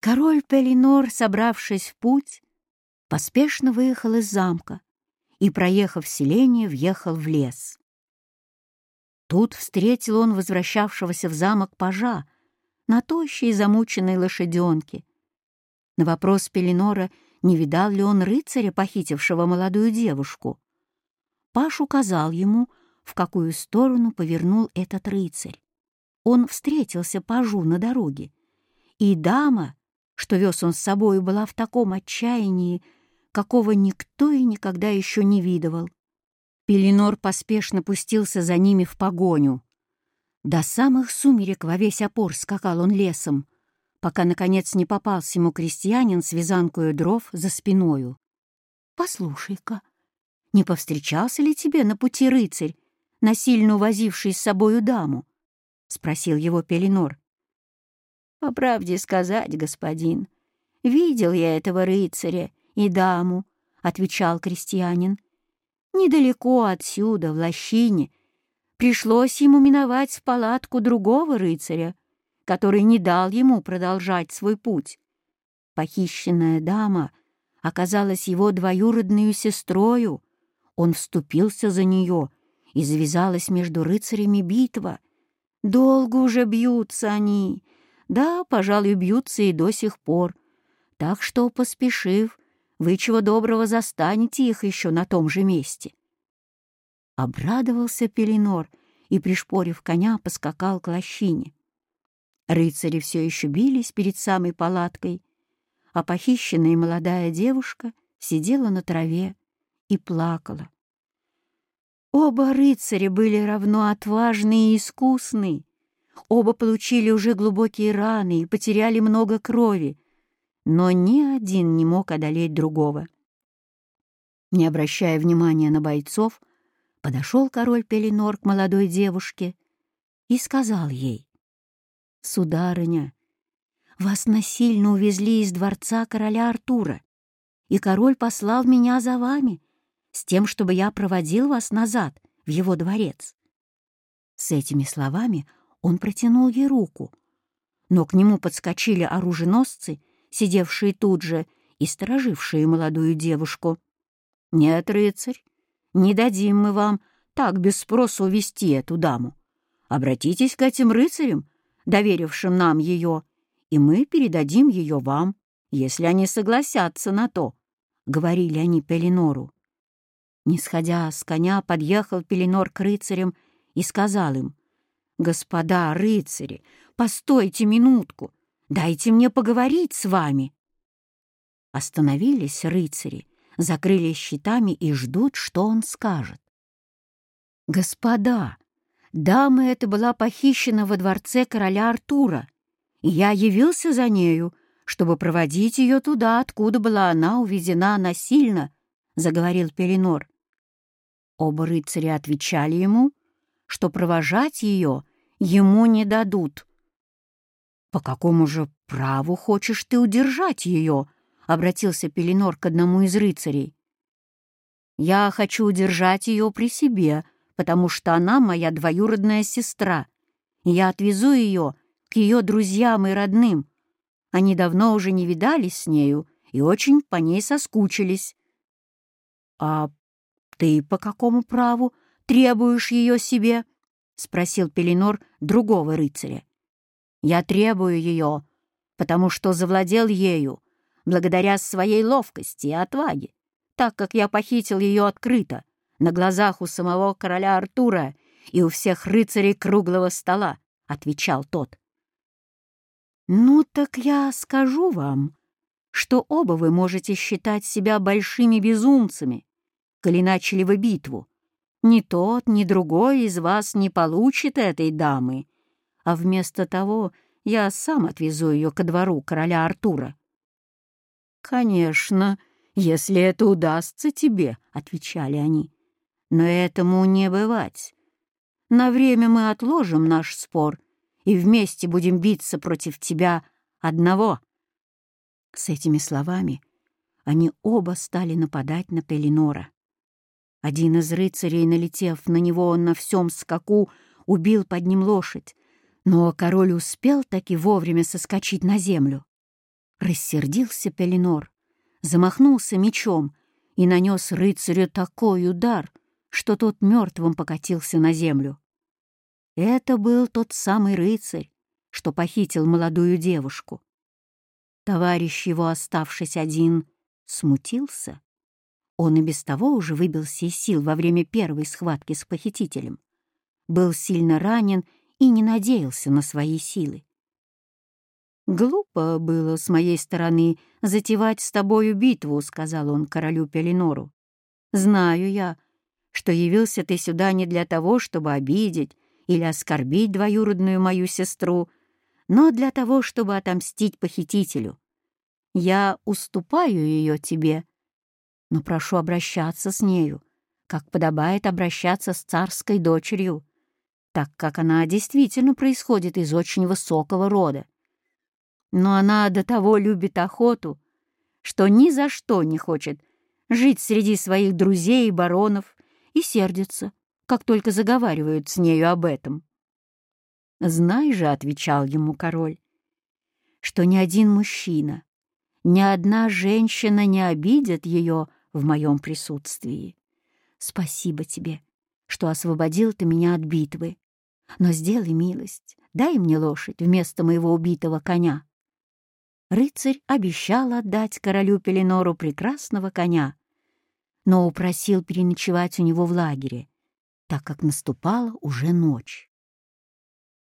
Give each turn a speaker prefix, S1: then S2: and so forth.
S1: Король Пелинор, собравшись в путь, поспешно выехал из замка и, проехав селение, въехал в лес. Тут встретил он возвращавшегося в замок пажа на тощей замученной лошаденке. На вопрос Пеленора, не видал ли он рыцаря, похитившего молодую девушку, паж указал ему, в какую сторону повернул этот рыцарь. Он встретился пажу на дороге, и дама, что вез он с собой, была в таком отчаянии, какого никто и никогда еще не видывал. Пеленор поспешно пустился за ними в погоню. До самых сумерек во весь опор скакал он лесом, пока, наконец, не попался ему крестьянин с вязанкою дров за спиною. «Послушай-ка, не повстречался ли тебе на пути рыцарь, насильно увозивший с собою даму?» — спросил его Пеленор. «По правде сказать, господин, видел я этого рыцаря и даму», — отвечал крестьянин. Недалеко отсюда, в лощине, пришлось ему миновать в палатку другого рыцаря, который не дал ему продолжать свой путь. Похищенная дама оказалась его двоюродную сестрою. Он вступился за нее, и завязалась между рыцарями битва. Долго уже бьются они. Да, пожалуй, бьются и до сих пор. Так что, поспешив, вы чего доброго застанете их еще на том же месте. Обрадовался Пеленор и, пришпорив коня, поскакал к лощине. Рыцари все еще бились перед самой палаткой, а похищенная молодая девушка сидела на траве и плакала. Оба рыцаря были равно отважны и искусны. Оба получили уже глубокие раны и потеряли много крови, но ни один не мог одолеть другого. Не обращая внимания на бойцов, подошел король Пеленор к молодой девушке и сказал ей, «Сударыня, вас насильно увезли из дворца короля Артура, и король послал меня за вами, с тем, чтобы я проводил вас назад в его дворец». С этими словами он протянул ей руку, но к нему подскочили оруженосцы сидевшие тут же и сторожившие молодую девушку. «Нет, рыцарь, не дадим мы вам так без спроса увести эту даму. Обратитесь к этим рыцарям, доверившим нам ее, и мы передадим ее вам, если они согласятся на то», — говорили они Пеленору. Не сходя с коня, подъехал Пеленор к рыцарям и сказал им, «Господа рыцари, постойте минутку, Дайте мне поговорить с вами!» Остановились рыцари, закрылись щитами и ждут, что он скажет. «Господа, дама эта была похищена во дворце короля Артура, и я явился за нею, чтобы проводить ее туда, откуда была она увезена насильно», — заговорил Пеленор. Оба рыцаря отвечали ему, что провожать ее ему не дадут, «По какому же праву хочешь ты удержать ее?» — обратился Пеленор к одному из рыцарей. «Я хочу удержать ее при себе, потому что она моя двоюродная сестра, я отвезу ее к ее друзьям и родным. Они давно уже не видались с нею и очень по ней соскучились». «А ты по какому праву требуешь ее себе?» — спросил Пеленор другого рыцаря. Я требую ее, потому что завладел ею, благодаря своей ловкости и отваге, так как я похитил ее открыто, на глазах у самого короля Артура и у всех рыцарей круглого стола», — отвечал тот. «Ну так я скажу вам, что оба вы можете считать себя большими безумцами, коли начали вы битву. Ни тот, ни другой из вас не получит этой дамы, а вместо того я сам отвезу ее ко двору короля Артура». «Конечно, если это удастся тебе», — отвечали они. «Но этому не бывать. На время мы отложим наш спор и вместе будем биться против тебя одного». С этими словами они оба стали нападать на Пелинора. Один из рыцарей, налетев на него на всем скаку, убил под ним лошадь, но король успел таки вовремя соскочить на землю. Рассердился Пеленор, замахнулся мечом и нанес рыцарю такой удар, что тот мертвым покатился на землю. Это был тот самый рыцарь, что похитил молодую девушку. Товарищ его, оставшись один, смутился. Он и без того уже выбился из сил во время первой схватки с похитителем. Был сильно ранен и не надеялся на свои силы. «Глупо было с моей стороны затевать с тобою битву», — сказал он королю Пелинору. «Знаю я, что явился ты сюда не для того, чтобы обидеть или оскорбить двоюродную мою сестру, но для того, чтобы отомстить похитителю. Я уступаю ее тебе, но прошу обращаться с нею, как подобает обращаться с царской дочерью, так как она действительно происходит из очень высокого рода. Но она до того любит охоту, что ни за что не хочет жить среди своих друзей и баронов и сердится, как только заговаривают с нею об этом. «Знай же», — отвечал ему король, «что ни один мужчина, ни одна женщина не обидят ее в моем присутствии. Спасибо тебе, что освободил ты меня от битвы. Но сделай милость, дай мне лошадь вместо моего убитого коня». Рыцарь обещал отдать королю Пеленору прекрасного коня, но упросил переночевать у него в лагере, так как наступала уже ночь.